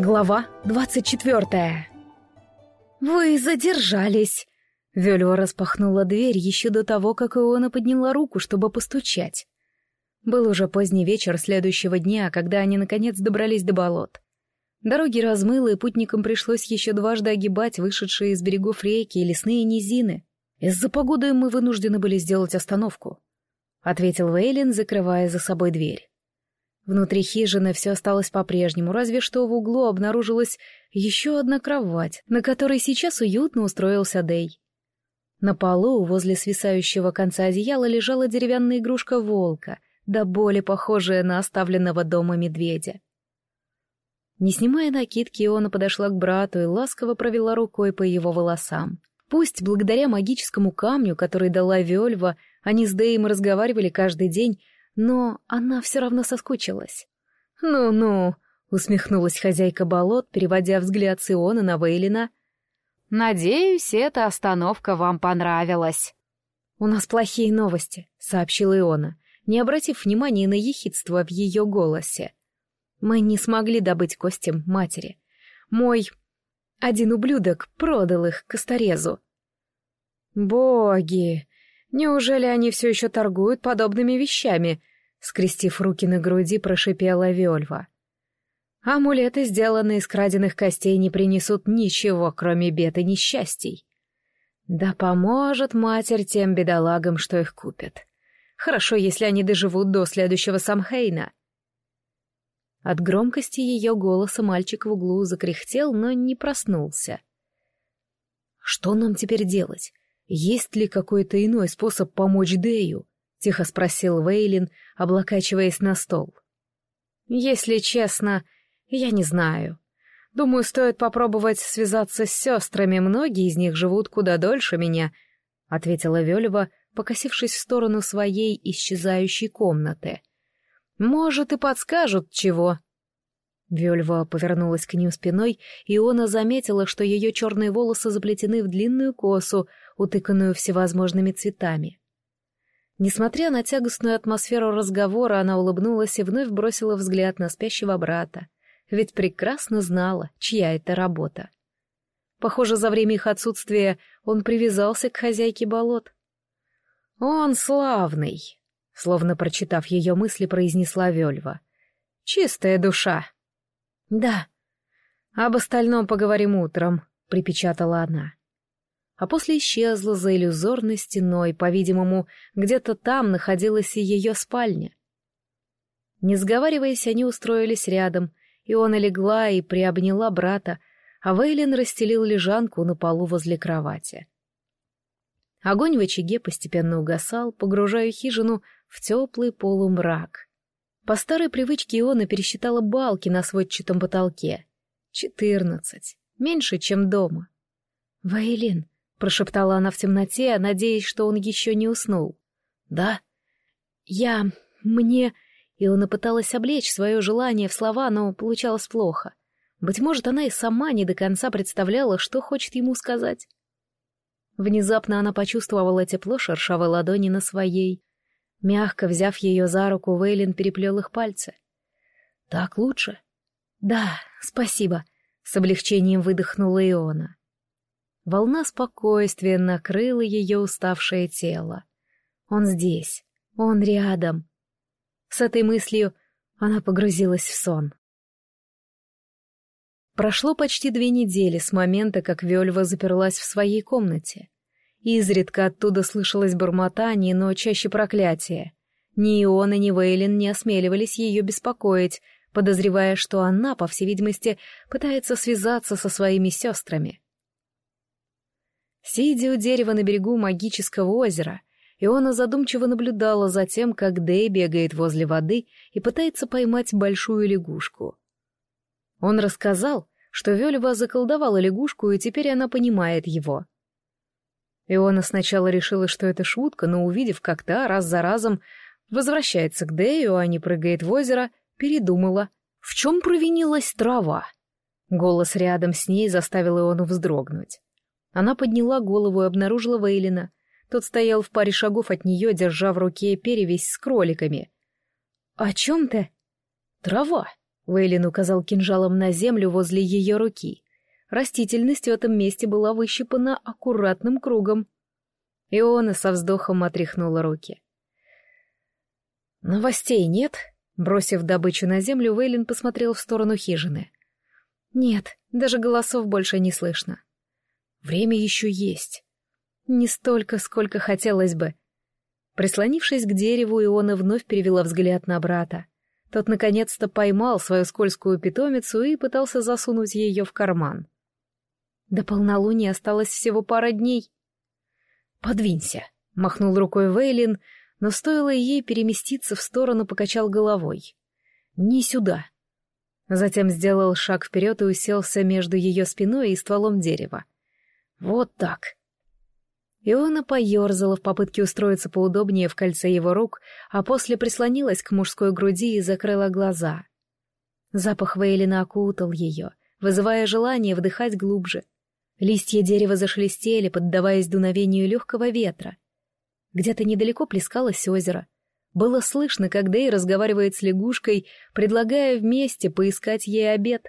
Глава двадцать четвертая. «Вы задержались!» Вельва распахнула дверь еще до того, как Иона подняла руку, чтобы постучать. Был уже поздний вечер следующего дня, когда они наконец добрались до болот. Дороги размыло, и путникам пришлось еще дважды огибать вышедшие из берегов реки и лесные низины. Из-за погоды мы вынуждены были сделать остановку, — ответил Вейлин, закрывая за собой дверь. Внутри хижины все осталось по-прежнему, разве что в углу обнаружилась еще одна кровать, на которой сейчас уютно устроился Дей. На полу возле свисающего конца одеяла лежала деревянная игрушка волка, до боли похожая на оставленного дома медведя. Не снимая накидки, Иона подошла к брату и ласково провела рукой по его волосам. Пусть благодаря магическому камню, который дала Вельва, они с Дэем разговаривали каждый день, но она все равно соскучилась. «Ну-ну», — усмехнулась хозяйка болот, переводя взгляд с Иона на Вейлина. «Надеюсь, эта остановка вам понравилась». «У нас плохие новости», — сообщила Иона, не обратив внимания на ехидство в ее голосе. «Мы не смогли добыть костям матери. Мой... один ублюдок продал их Косторезу». «Боги! Неужели они все еще торгуют подобными вещами?» Скрестив руки на груди, прошипела Вельва. Амулеты, сделанные из краденных костей, не принесут ничего, кроме бед и несчастий. Да поможет матерь тем бедолагам, что их купят. Хорошо, если они доживут до следующего Самхейна. От громкости ее голоса мальчик в углу закряхтел, но не проснулся. «Что нам теперь делать? Есть ли какой-то иной способ помочь Дэю?» — тихо спросил Вейлин, облокачиваясь на стол. «Если честно, я не знаю. Думаю, стоит попробовать связаться с сестрами, многие из них живут куда дольше меня», — ответила Вельва, покосившись в сторону своей исчезающей комнаты. «Может, и подскажут чего». Вельва повернулась к ним спиной, и Она заметила, что ее черные волосы заплетены в длинную косу, утыканную всевозможными цветами. Несмотря на тягостную атмосферу разговора, она улыбнулась и вновь бросила взгляд на спящего брата, ведь прекрасно знала, чья это работа. Похоже, за время их отсутствия он привязался к хозяйке болот. «Он славный», — словно прочитав ее мысли, произнесла Вельва. «Чистая душа». «Да». «Об остальном поговорим утром», — припечатала она а после исчезла за иллюзорной стеной, по-видимому, где-то там находилась и ее спальня. Не сговариваясь, они устроились рядом, и он легла и приобняла брата, а Вейлин расстелил лежанку на полу возле кровати. Огонь в очаге постепенно угасал, погружая хижину в теплый полумрак. По старой привычке Иона пересчитала балки на сводчатом потолке. Четырнадцать. Меньше, чем дома. «Вейлин, прошептала она в темноте, надеясь, что он еще не уснул. «Да? Я... мне...» И она пыталась облечь свое желание в слова, но получалось плохо. Быть может, она и сама не до конца представляла, что хочет ему сказать. Внезапно она почувствовала тепло шершавой ладони на своей. Мягко взяв ее за руку, Вейлин переплел их пальцы. «Так лучше?» «Да, спасибо», — с облегчением выдохнула Иона. Волна спокойствия накрыла ее уставшее тело. Он здесь, он рядом. С этой мыслью она погрузилась в сон. Прошло почти две недели с момента, как Вельва заперлась в своей комнате. Изредка оттуда слышалось бормотание, но чаще проклятие. Ни Иона, ни Вейлин не осмеливались ее беспокоить, подозревая, что она, по всей видимости, пытается связаться со своими сестрами. Сидя у дерева на берегу магического озера, Иона задумчиво наблюдала за тем, как Дэй бегает возле воды и пытается поймать большую лягушку. Он рассказал, что Вельва заколдовала лягушку, и теперь она понимает его. Иона сначала решила, что это шутка, но увидев, как та раз за разом возвращается к Дэю, а не прыгает в озеро, передумала, в чем провинилась трава. Голос рядом с ней заставил Иону вздрогнуть. Она подняла голову и обнаружила Вейлина. Тот стоял в паре шагов от нее, держа в руке перевязь с кроликами. «О чем ты?» «Трава», — Вейлин указал кинжалом на землю возле ее руки. Растительность в этом месте была выщипана аккуратным кругом. Иона со вздохом отряхнула руки. «Новостей нет?» Бросив добычу на землю, Вейлин посмотрел в сторону хижины. «Нет, даже голосов больше не слышно. Время еще есть. Не столько, сколько хотелось бы». Прислонившись к дереву, Иона вновь перевела взгляд на брата. Тот наконец-то поймал свою скользкую питомицу и пытался засунуть ее в карман. До полнолуния осталось всего пара дней. «Подвинься», — махнул рукой Вейлин, но стоило ей переместиться в сторону, покачал головой. «Не сюда». Затем сделал шаг вперед и уселся между ее спиной и стволом дерева. «Вот так». Иона поерзала в попытке устроиться поудобнее в кольце его рук, а после прислонилась к мужской груди и закрыла глаза. Запах Вейлина окутал ее, вызывая желание вдыхать глубже. Листья дерева зашелестели, поддаваясь дуновению легкого ветра. Где-то недалеко плескалось озеро. Было слышно, как Дэй разговаривает с лягушкой, предлагая вместе поискать ей обед.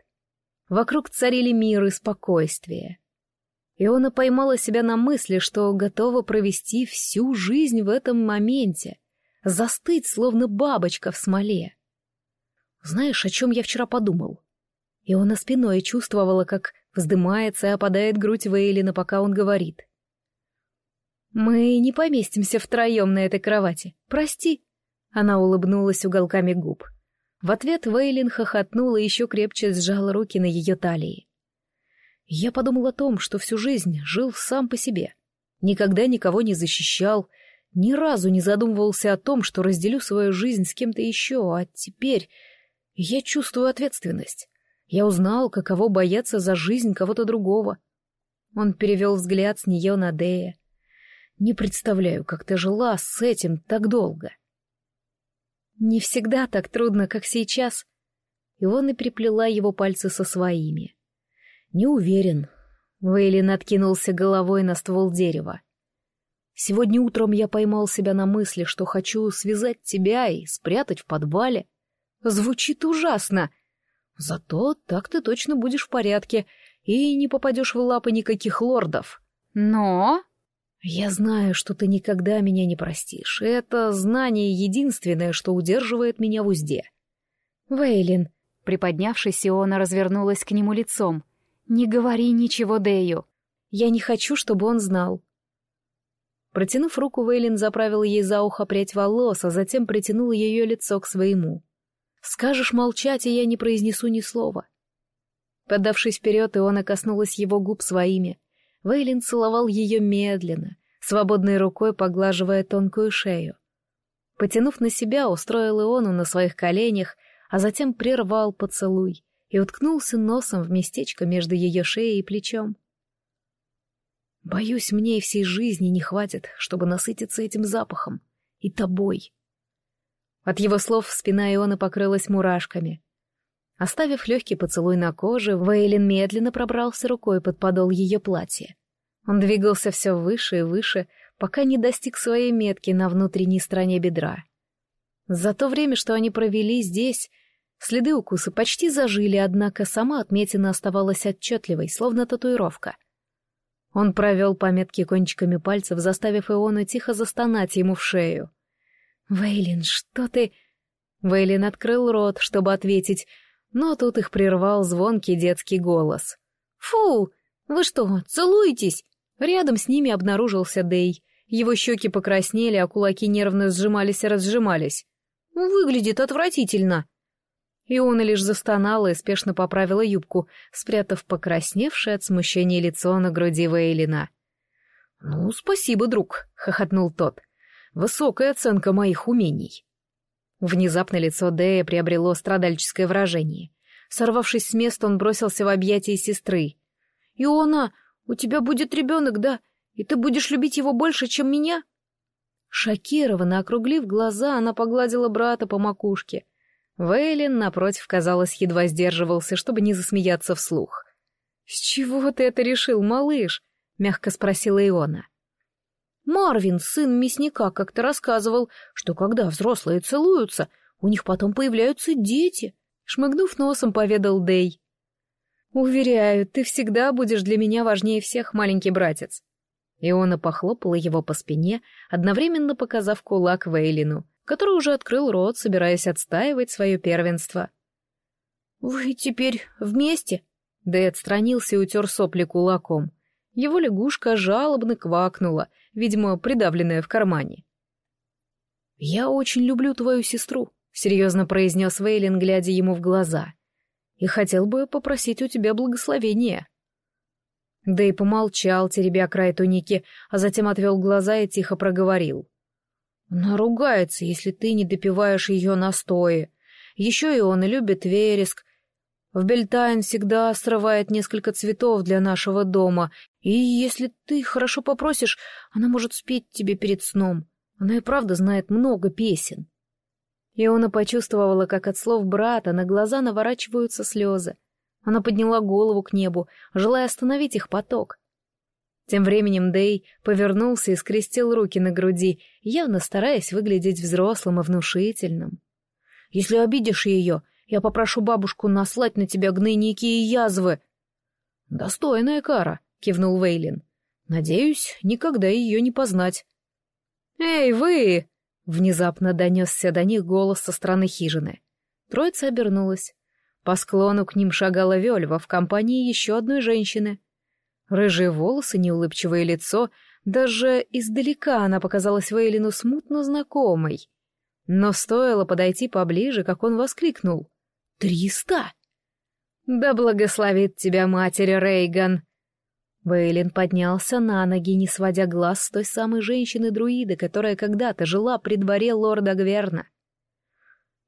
Вокруг царили мир и спокойствие. Иона поймала себя на мысли, что готова провести всю жизнь в этом моменте, застыть, словно бабочка в смоле. Знаешь, о чем я вчера подумал? Иона спиной чувствовала, как Вздымается и опадает грудь Вейлина, пока он говорит. «Мы не поместимся втроем на этой кровати. Прости». Она улыбнулась уголками губ. В ответ Вейлин хохотнула и еще крепче сжал руки на ее талии. Я подумал о том, что всю жизнь жил сам по себе. Никогда никого не защищал, ни разу не задумывался о том, что разделю свою жизнь с кем-то еще, а теперь я чувствую ответственность. Я узнал, каково бояться за жизнь кого-то другого. Он перевел взгляд с нее на Дея. Не представляю, как ты жила с этим так долго. Не всегда так трудно, как сейчас. И он и приплела его пальцы со своими. Не уверен. Вейлин откинулся головой на ствол дерева. Сегодня утром я поймал себя на мысли, что хочу связать тебя и спрятать в подвале. Звучит ужасно, Зато так ты точно будешь в порядке и не попадешь в лапы никаких лордов. Но... Я знаю, что ты никогда меня не простишь. Это знание единственное, что удерживает меня в узде. Вейлин, приподнявшись, Иона развернулась к нему лицом. Не говори ничего Дэю. Я не хочу, чтобы он знал. Протянув руку, Вейлин заправил ей за ухо прядь волос, а затем притянул ее лицо к своему. Скажешь молчать, и я не произнесу ни слова. Подавшись вперед, Иона коснулась его губ своими. Вейлин целовал ее медленно, свободной рукой поглаживая тонкую шею. Потянув на себя, устроил Иону на своих коленях, а затем прервал поцелуй и уткнулся носом в местечко между ее шеей и плечом. «Боюсь, мне и всей жизни не хватит, чтобы насытиться этим запахом. И тобой», от его слов спина Ионы покрылась мурашками. Оставив легкий поцелуй на коже, Вейлин медленно пробрался рукой под подол ее платья. Он двигался все выше и выше, пока не достиг своей метки на внутренней стороне бедра. За то время, что они провели здесь, следы укуса почти зажили, однако сама отметина оставалась отчетливой, словно татуировка. Он провел по метке кончиками пальцев, заставив Иону тихо застонать ему в шею. «Вейлин, что ты...» Вейлин открыл рот, чтобы ответить, но тут их прервал звонкий детский голос. «Фу! Вы что, целуетесь?» Рядом с ними обнаружился Дей. Его щеки покраснели, а кулаки нервно сжимались и разжимались. «Выглядит отвратительно!» Иона лишь застонала и спешно поправила юбку, спрятав покрасневшее от смущения лицо на груди Вейлина. «Ну, спасибо, друг», — хохотнул тот. Высокая оценка моих умений. Внезапно лицо Дэя приобрело страдальческое выражение. Сорвавшись с места, он бросился в объятия сестры. «Иона, у тебя будет ребенок, да? И ты будешь любить его больше, чем меня?» Шокированно округлив глаза, она погладила брата по макушке. Вейлин, напротив, казалось, едва сдерживался, чтобы не засмеяться вслух. «С чего ты это решил, малыш?» — мягко спросила Иона. Марвин, сын мясника, как-то рассказывал, что когда взрослые целуются, у них потом появляются дети. Шмыгнув носом, поведал Дей. «Уверяю, ты всегда будешь для меня важнее всех, маленький братец». Иона похлопала его по спине, одновременно показав кулак Вейлину, который уже открыл рот, собираясь отстаивать свое первенство. «Вы теперь вместе?» Дэй отстранился и утер сопли кулаком. Его лягушка жалобно квакнула, видимо, придавленная в кармане. «Я очень люблю твою сестру», — серьезно произнес Вейлин, глядя ему в глаза. «И хотел бы попросить у тебя благословения». Дэй помолчал, теребя край туники, а затем отвел глаза и тихо проговорил. «Она ругается, если ты не допиваешь ее настои. Еще и он любит вереск, в Бельтайн всегда срывает несколько цветов для нашего дома, и если ты хорошо попросишь, она может спеть тебе перед сном. Она и правда знает много песен. Иона почувствовала, как от слов брата на глаза наворачиваются слезы. Она подняла голову к небу, желая остановить их поток. Тем временем Дэй повернулся и скрестил руки на груди, явно стараясь выглядеть взрослым и внушительным. «Если обидишь ее, я попрошу бабушку наслать на тебя гнойники и язвы. Достойная кара, кивнул Вейлин. Надеюсь, никогда ее не познать. Эй, вы! Внезапно донесся до них голос со стороны хижины. Троица обернулась. По склону к ним шагала Вельва в компании еще одной женщины. Рыжие волосы, неулыбчивое лицо, даже издалека она показалась Вейлину смутно знакомой. Но стоило подойти поближе, как он воскликнул. Триста? Да благословит тебя матерь Рейган. Бейлин поднялся на ноги, не сводя глаз с той самой женщины-друида, которая когда-то жила при дворе лорда Гверна.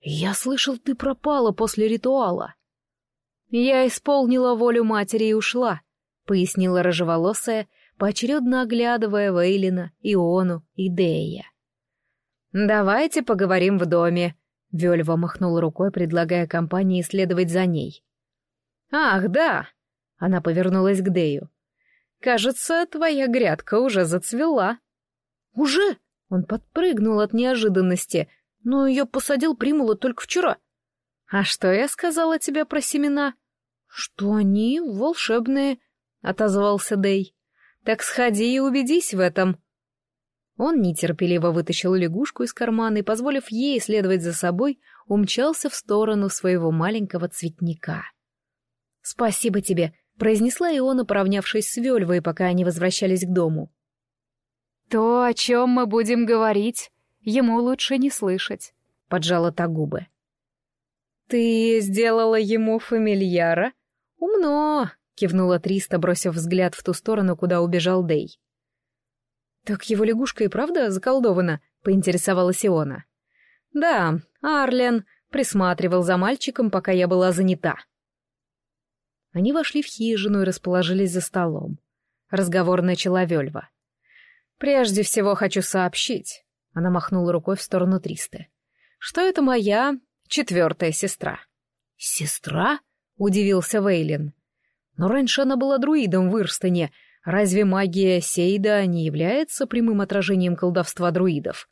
«Я слышал, ты пропала после ритуала». «Я исполнила волю матери и ушла», — пояснила рыжеволосая, поочередно оглядывая Вейлина, Иону и Дея. «Давайте поговорим в доме», Вельва махнула рукой, предлагая компании следовать за ней. «Ах, да!» — она повернулась к Дею. «Кажется, твоя грядка уже зацвела». «Уже?» — он подпрыгнул от неожиданности, но ее посадил Примула только вчера. «А что я сказала тебе про семена?» «Что они волшебные», — отозвался Дей. «Так сходи и убедись в этом». Он нетерпеливо вытащил лягушку из кармана и, позволив ей следовать за собой, умчался в сторону своего маленького цветника. «Спасибо тебе», — произнесла Иона, поравнявшись с Вельвой, пока они возвращались к дому. «То, о чем мы будем говорить, ему лучше не слышать», — поджала та губы. «Ты сделала ему фамильяра? Умно!» — кивнула Триста, бросив взгляд в ту сторону, куда убежал Дей. «Так его лягушка и правда заколдована?» — поинтересовалась Иона. «Да, Арлен присматривал за мальчиком, пока я была занята». Они вошли в хижину и расположились за столом. Разговор начала Вельва. «Прежде всего хочу сообщить», — она махнула рукой в сторону Тристы, «что это моя четвертая сестра». «Сестра?» — удивился Вейлин. «Но раньше она была друидом в Ирстене, Разве магия Сейда не является прямым отражением колдовства друидов?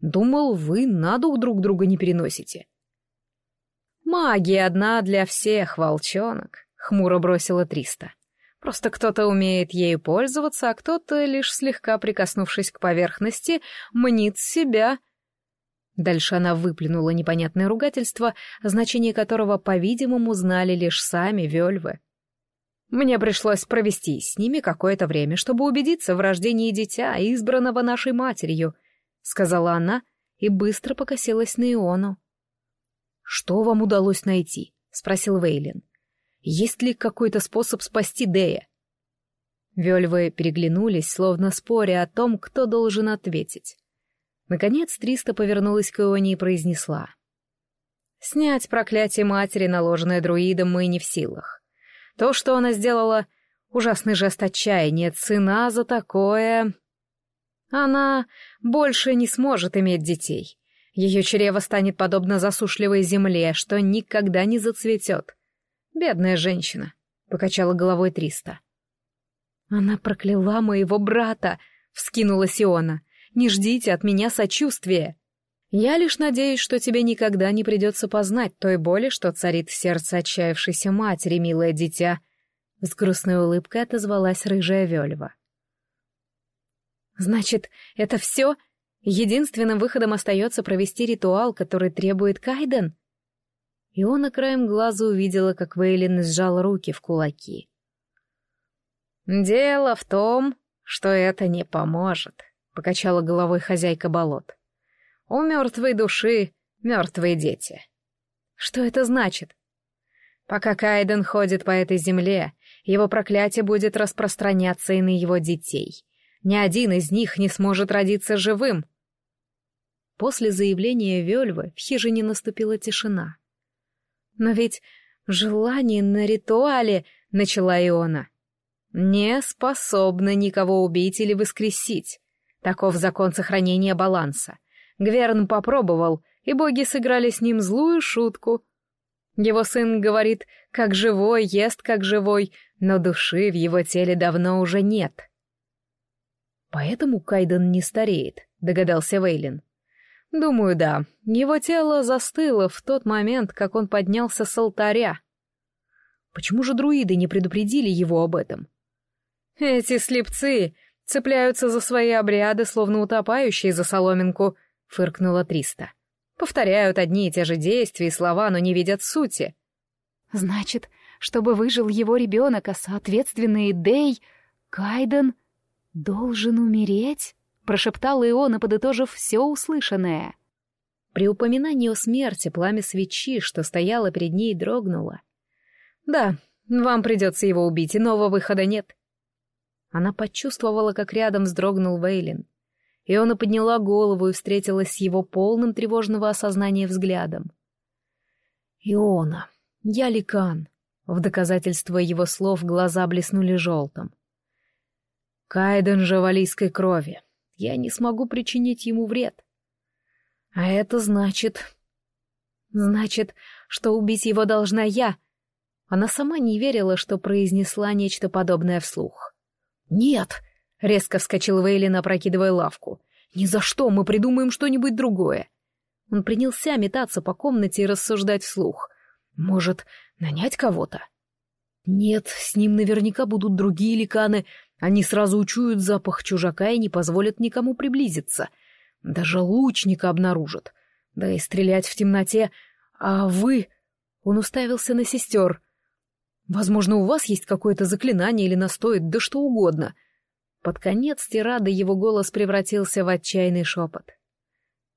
Думал, вы на дух друг друга не переносите. Магия одна для всех, волчонок, хмуро бросила Триста. Просто кто-то умеет ею пользоваться, а кто-то, лишь слегка прикоснувшись к поверхности, мнит себя. Дальше она выплюнула непонятное ругательство, значение которого, по-видимому, знали лишь сами Вельвы. Мне пришлось провести с ними какое-то время, чтобы убедиться в рождении дитя, избранного нашей матерью, — сказала она и быстро покосилась на Иону. «Что вам удалось найти?» — спросил Вейлин. «Есть ли какой-то способ спасти Дея?» Вельвы переглянулись, словно споря о том, кто должен ответить. Наконец Триста повернулась к Ионе и произнесла. «Снять проклятие матери, наложенное друидом, мы не в силах. То, что она сделала, ужасный жест отчаяния, цена за такое... Она больше не сможет иметь детей. Ее чрево станет подобно засушливой земле, что никогда не зацветет. Бедная женщина, — покачала головой Триста. Она прокляла моего брата, — вскинула Сиона. Не ждите от меня сочувствия. Я лишь надеюсь, что тебе никогда не придется познать той боли, что царит в сердце отчаявшейся матери, милое дитя. С грустной улыбкой отозвалась рыжая Вельва. Значит, это все? Единственным выходом остается провести ритуал, который требует Кайден? И он на краем глаза увидела, как Вейлин сжал руки в кулаки. «Дело в том, что это не поможет», — покачала головой хозяйка болот. У мертвой души мертвые дети. Что это значит? Пока Кайден ходит по этой земле, его проклятие будет распространяться и на его детей. Ни один из них не сможет родиться живым. После заявления Вельвы в хижине наступила тишина. «Но ведь желание на ритуале», — начала Иона, — «не способно никого убить или воскресить. Таков закон сохранения баланса. Гверн попробовал, и боги сыграли с ним злую шутку. Его сын говорит, как живой, ест как живой, но души в его теле давно уже нет. Поэтому Кайден не стареет, догадался Вейлин. Думаю, да. Его тело застыло в тот момент, как он поднялся с алтаря. Почему же друиды не предупредили его об этом? Эти слепцы цепляются за свои обряды, словно утопающие за соломинку — фыркнула Триста. Повторяют одни и те же действия и слова, но не видят сути. Значит, чтобы выжил его ребенок, а соответственно и Дей, Кайден должен умереть? Прошептал Иона, подытожив все услышанное. При упоминании о смерти пламя свечи, что стояло перед ней, дрогнуло. «Да, вам придется его убить, иного выхода нет». Она почувствовала, как рядом вздрогнул Вейлин. Иона подняла голову и встретилась с его полным тревожного осознания взглядом. «Иона, я ликан!» В доказательство его слов глаза блеснули желтым. «Кайден же валийской крови. Я не смогу причинить ему вред. А это значит... Значит, что убить его должна я. Она сама не верила, что произнесла нечто подобное вслух. «Нет!» Резко вскочил Вейлин, опрокидывая лавку. «Ни за что, мы придумаем что-нибудь другое». Он принялся метаться по комнате и рассуждать вслух. «Может, нанять кого-то?» «Нет, с ним наверняка будут другие ликаны. Они сразу учуют запах чужака и не позволят никому приблизиться. Даже лучника обнаружат. Да и стрелять в темноте. А вы...» Он уставился на сестер. «Возможно, у вас есть какое-то заклинание или настоит, да что угодно». Под конец тирады его голос превратился в отчаянный шепот.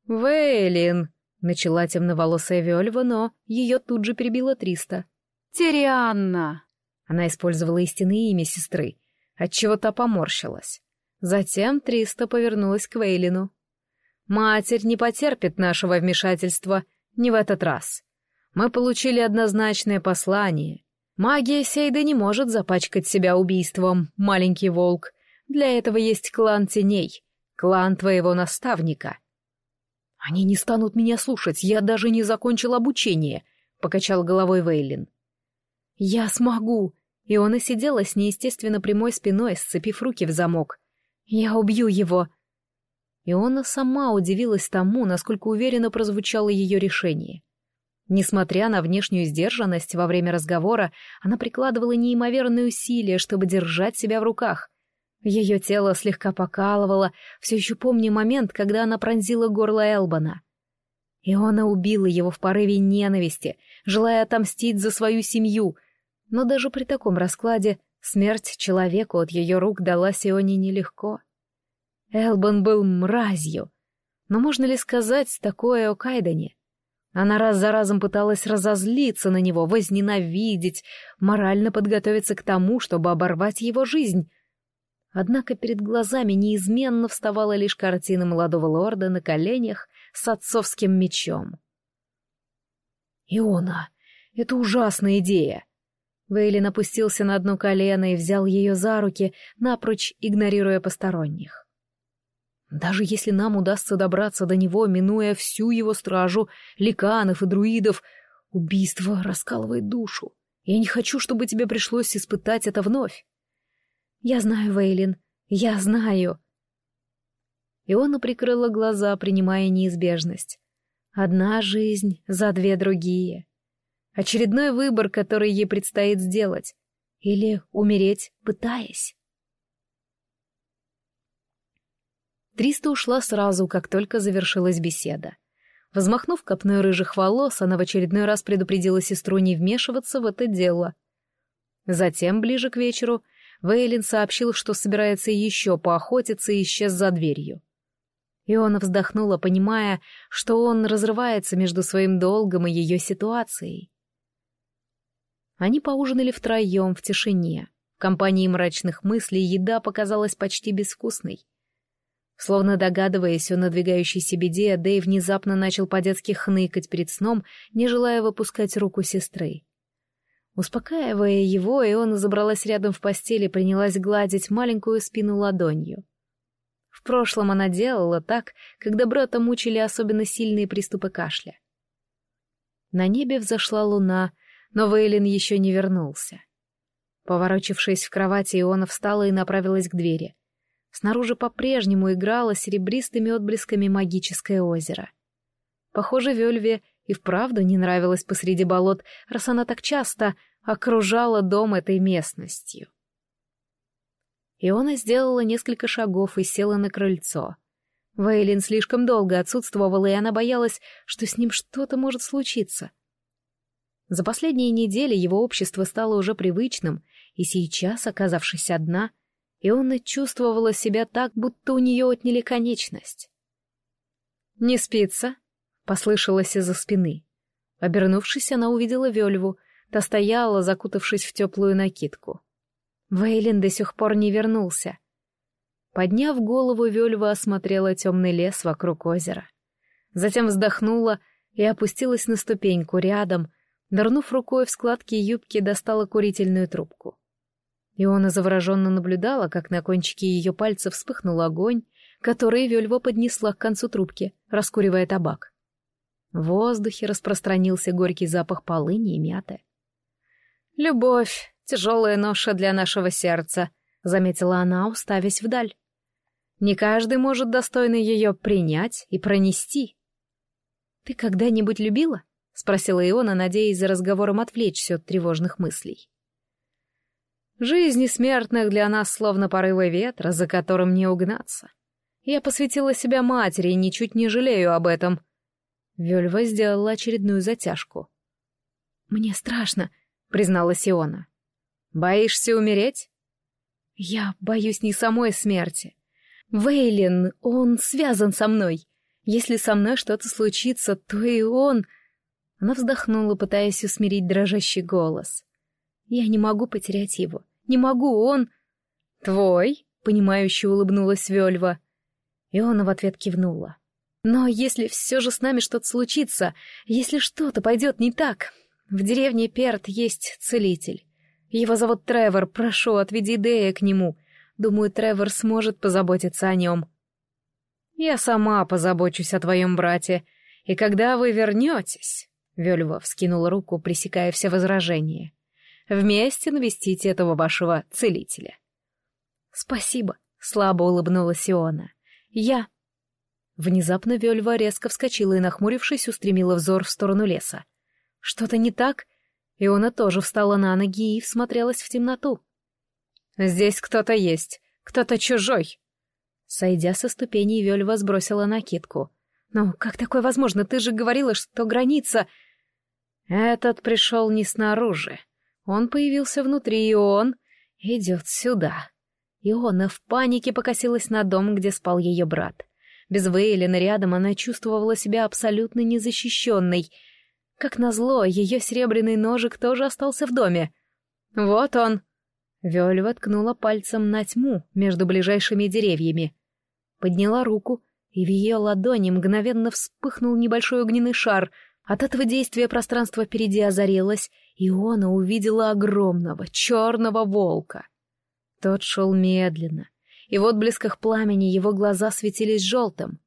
«Вейлин!» — начала темноволосая Вельва, но ее тут же перебила Триста. «Тирианна!» Она использовала истинное имя сестры, отчего та поморщилась. Затем Триста повернулась к Вейлину. «Матерь не потерпит нашего вмешательства, не в этот раз. Мы получили однозначное послание. Магия Сейда не может запачкать себя убийством, маленький волк, для этого есть клан теней, клан твоего наставника. Они не станут меня слушать, я даже не закончил обучение, покачал головой Вейлин. Я смогу. И он и сидела с неестественно прямой спиной, сцепив руки в замок. Я убью его. Иона сама удивилась тому, насколько уверенно прозвучало ее решение. Несмотря на внешнюю сдержанность во время разговора, она прикладывала неимоверные усилия, чтобы держать себя в руках. Ее тело слегка покалывало, все еще помня момент, когда она пронзила горло Элбана. Иона убила его в порыве ненависти, желая отомстить за свою семью, но даже при таком раскладе смерть человеку от ее рук далась Ионе нелегко. Элбан был мразью, но можно ли сказать такое о Кайдане? Она раз за разом пыталась разозлиться на него, возненавидеть, морально подготовиться к тому, чтобы оборвать его жизнь — Однако перед глазами неизменно вставала лишь картина молодого лорда на коленях с отцовским мечом. «Иона, это ужасная идея!» Вейлин опустился на одно колено и взял ее за руки, напрочь игнорируя посторонних. «Даже если нам удастся добраться до него, минуя всю его стражу, ликанов и друидов, убийство раскалывает душу. Я не хочу, чтобы тебе пришлось испытать это вновь. «Я знаю, Вейлин, я знаю». Иона прикрыла глаза, принимая неизбежность. Одна жизнь за две другие. Очередной выбор, который ей предстоит сделать. Или умереть, пытаясь. Триста ушла сразу, как только завершилась беседа. Взмахнув копной рыжих волос, она в очередной раз предупредила сестру не вмешиваться в это дело. Затем, ближе к вечеру, Вейлин сообщил, что собирается еще поохотиться и исчез за дверью. Иона вздохнула, понимая, что он разрывается между своим долгом и ее ситуацией. Они поужинали втроем в тишине. В компании мрачных мыслей еда показалась почти безвкусной. Словно догадываясь о надвигающейся беде, Дэй внезапно начал по-детски хныкать перед сном, не желая выпускать руку сестры. Успокаивая его, Иона забралась рядом в постели и принялась гладить маленькую спину ладонью. В прошлом она делала так, когда брата мучили особенно сильные приступы кашля. На небе взошла луна, но Вейлин еще не вернулся. Поворочившись в кровати, Иона встала и направилась к двери. Снаружи по-прежнему играло серебристыми отблесками магическое озеро. Похоже, Вельве и вправду не нравилось посреди болот, раз она так часто окружала дом этой местностью. Иона сделала несколько шагов и села на крыльцо. Вейлин слишком долго отсутствовала, и она боялась, что с ним что-то может случиться. За последние недели его общество стало уже привычным, и сейчас, оказавшись одна, — Иона чувствовала себя так, будто у нее отняли конечность. «Не спится?» — послышалось из-за спины. Обернувшись, она увидела Вельву, та стояла, закутавшись в теплую накидку. Вейлин до сих пор не вернулся. Подняв голову, Вельва осмотрела темный лес вокруг озера. Затем вздохнула и опустилась на ступеньку рядом, нырнув рукой в складки юбки, достала курительную трубку. Иона завороженно наблюдала, как на кончике ее пальца вспыхнул огонь, который Вельва поднесла к концу трубки, раскуривая табак. В воздухе распространился горький запах полыни и мяты. «Любовь — тяжелая ноша для нашего сердца», — заметила она, уставясь вдаль. «Не каждый может достойно ее принять и пронести». «Ты когда-нибудь любила?» — спросила Иона, надеясь за разговором отвлечься от тревожных мыслей. Жизни смертных для нас словно порывы ветра, за которым не угнаться. Я посвятила себя матери и ничуть не жалею об этом. Вельва сделала очередную затяжку. «Мне страшно», — призналась Иона. «Боишься умереть?» «Я боюсь не самой смерти. Вейлин, он связан со мной. Если со мной что-то случится, то и он...» Она вздохнула, пытаясь усмирить дрожащий голос. Я не могу потерять его. Не могу, он... Твой? Понимающе улыбнулась Вельва. И он в ответ кивнула. Но если все же с нами что-то случится, если что-то пойдет не так... В деревне Перт есть целитель. Его зовут Тревор, прошу, отведи Дея к нему. Думаю, Тревор сможет позаботиться о нем. Я сама позабочусь о твоем брате. И когда вы вернетесь... Вельва вскинула руку, пресекая все возражения. Вместе навестите этого вашего целителя. Спасибо, слабо улыбнулась Иона. Я... Внезапно Вельва резко вскочила и, нахмурившись, устремила взор в сторону леса. Что-то не так? Иона тоже встала на ноги и всмотрелась в темноту. «Здесь кто-то есть, кто-то чужой!» Сойдя со ступеней, Вельва сбросила накидку. «Ну, как такое возможно? Ты же говорила, что граница...» «Этот пришел не снаружи», он появился внутри, и он идет сюда. Иона в панике покосилась на дом, где спал ее брат. Без Вейлина рядом она чувствовала себя абсолютно незащищенной. Как назло, ее серебряный ножик тоже остался в доме. «Вот он!» Вельва ткнула пальцем на тьму между ближайшими деревьями. Подняла руку, и в ее ладони мгновенно вспыхнул небольшой огненный шар — от этого действия пространство впереди озарилось, и Иона увидела огромного черного волка. Тот шел медленно, и в отблесках пламени его глаза светились желтым.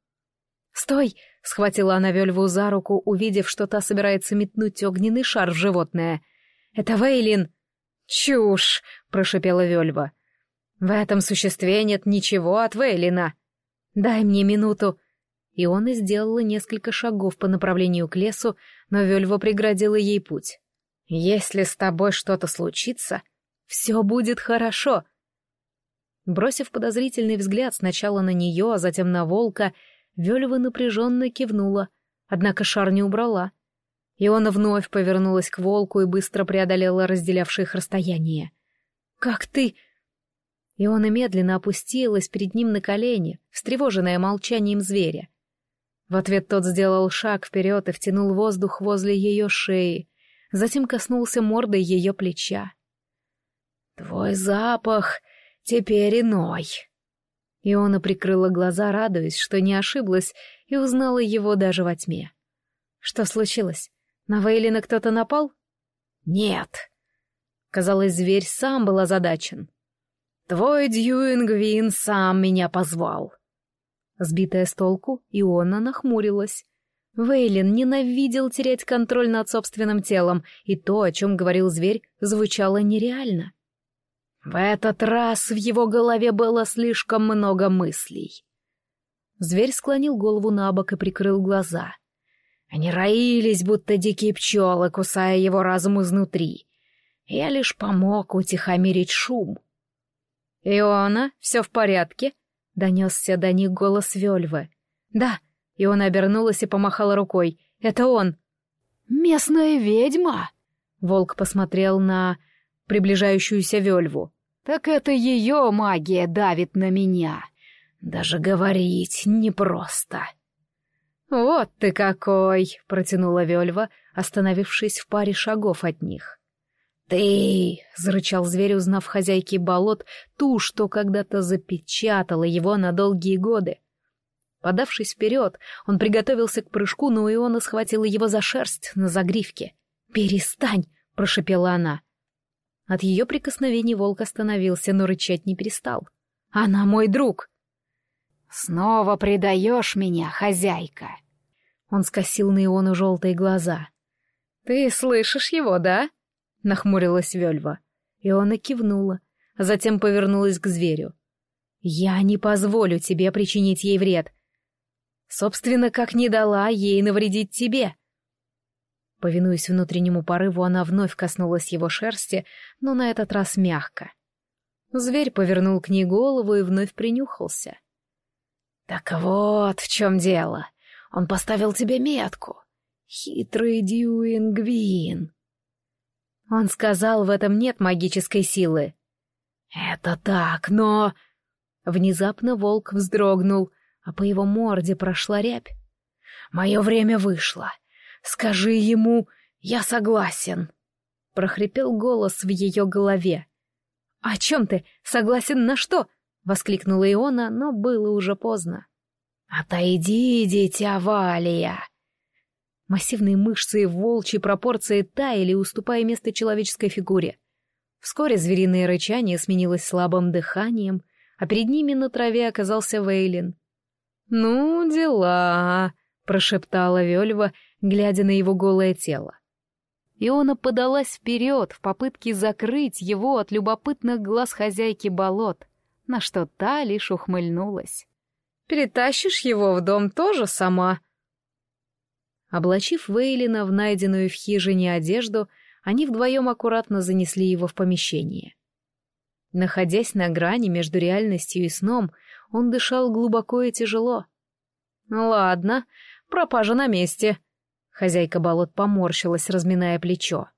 «Стой!» — схватила она Вельву за руку, увидев, что та собирается метнуть огненный шар в животное. «Это Вейлин!» «Чушь!» — прошипела Вельва. «В этом существе нет ничего от Вейлина. Дай мне минуту!» Иона сделала несколько шагов по направлению к лесу, но Вельва преградила ей путь. «Если с тобой что-то случится, все будет хорошо», Бросив подозрительный взгляд сначала на нее, а затем на волка, Вельва напряженно кивнула, однако шар не убрала. Иона вновь повернулась к волку и быстро преодолела разделявшее их расстояние. «Как ты...» Иона медленно опустилась перед ним на колени, встревоженная молчанием зверя. В ответ тот сделал шаг вперед и втянул воздух возле ее шеи, затем коснулся мордой ее плеча. «Твой запах теперь иной». Иона прикрыла глаза, радуясь, что не ошиблась, и узнала его даже во тьме. «Что случилось? На Вейлина кто-то напал?» «Нет». Казалось, зверь сам был озадачен. «Твой Дьюингвин сам меня позвал». Сбитая с толку, Иона нахмурилась. Вейлин ненавидел терять контроль над собственным телом, и то, о чем говорил зверь, звучало нереально. В этот раз в его голове было слишком много мыслей. Зверь склонил голову на бок и прикрыл глаза. Они роились, будто дикие пчелы, кусая его разум изнутри. Я лишь помог утихомирить шум. «Иона, все в порядке?» — донесся до них голос Вельвы. «Да», — Иона обернулась и помахала рукой. «Это он». «Местная ведьма?» Волк посмотрел на приближающуюся Вельву. Так это ее магия давит на меня. Даже говорить непросто. «Вот ты какой!» — протянула Вельва, остановившись в паре шагов от них. «Ты!» — зарычал зверь, узнав хозяйки болот, ту, что когда-то запечатала его на долгие годы. Подавшись вперед, он приготовился к прыжку, но Иона схватила его за шерсть на загривке. «Перестань!» — прошепела она. От ее прикосновений волк остановился, но рычать не перестал. «Она мой друг!» «Снова предаешь меня, хозяйка!» Он скосил на Иону желтые глаза. «Ты слышишь его, да?» — нахмурилась Вельва. Иона кивнула, а затем повернулась к зверю. «Я не позволю тебе причинить ей вред. Собственно, как не дала ей навредить тебе. Повинуясь внутреннему порыву, она вновь коснулась его шерсти, но на этот раз мягко. Зверь повернул к ней голову и вновь принюхался. «Так вот в чем дело. Он поставил тебе метку. Хитрый Дьюингвин». Он сказал, в этом нет магической силы. «Это так, но...» Внезапно волк вздрогнул, а по его морде прошла рябь. «Мое время вышло. «Скажи ему, я согласен!» — прохрипел голос в ее голове. «О чем ты? Согласен на что?» — воскликнула Иона, но было уже поздно. «Отойди, дитя Валия!» Массивные мышцы и волчьи пропорции таяли, уступая место человеческой фигуре. Вскоре звериное рычание сменилось слабым дыханием, а перед ними на траве оказался Вейлин. «Ну, дела!» — прошептала Вельва, глядя на его голое тело. Иона подалась вперед в попытке закрыть его от любопытных глаз хозяйки болот, на что та лишь ухмыльнулась. «Перетащишь его в дом тоже сама?» Облачив Вейлина в найденную в хижине одежду, они вдвоем аккуратно занесли его в помещение. Находясь на грани между реальностью и сном, он дышал глубоко и тяжело. «Ладно, пропажа на месте», Хозяйка болот поморщилась, разминая плечо.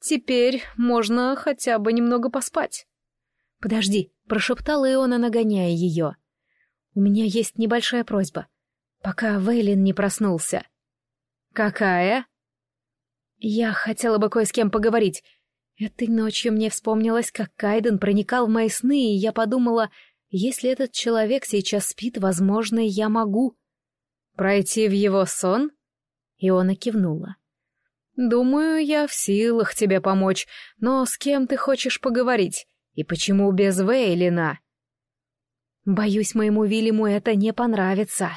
«Теперь можно хотя бы немного поспать». «Подожди», — прошептала Иона, нагоняя ее. «У меня есть небольшая просьба, пока Вейлин не проснулся». «Какая?» «Я хотела бы кое с кем поговорить. Этой ночью мне вспомнилось, как Кайден проникал в мои сны, и я подумала, если этот человек сейчас спит, возможно, я могу...» «Пройти в его сон?» Иона кивнула. «Думаю, я в силах тебе помочь, но с кем ты хочешь поговорить? И почему без Вейлина?» «Боюсь, моему Вильяму это не понравится»,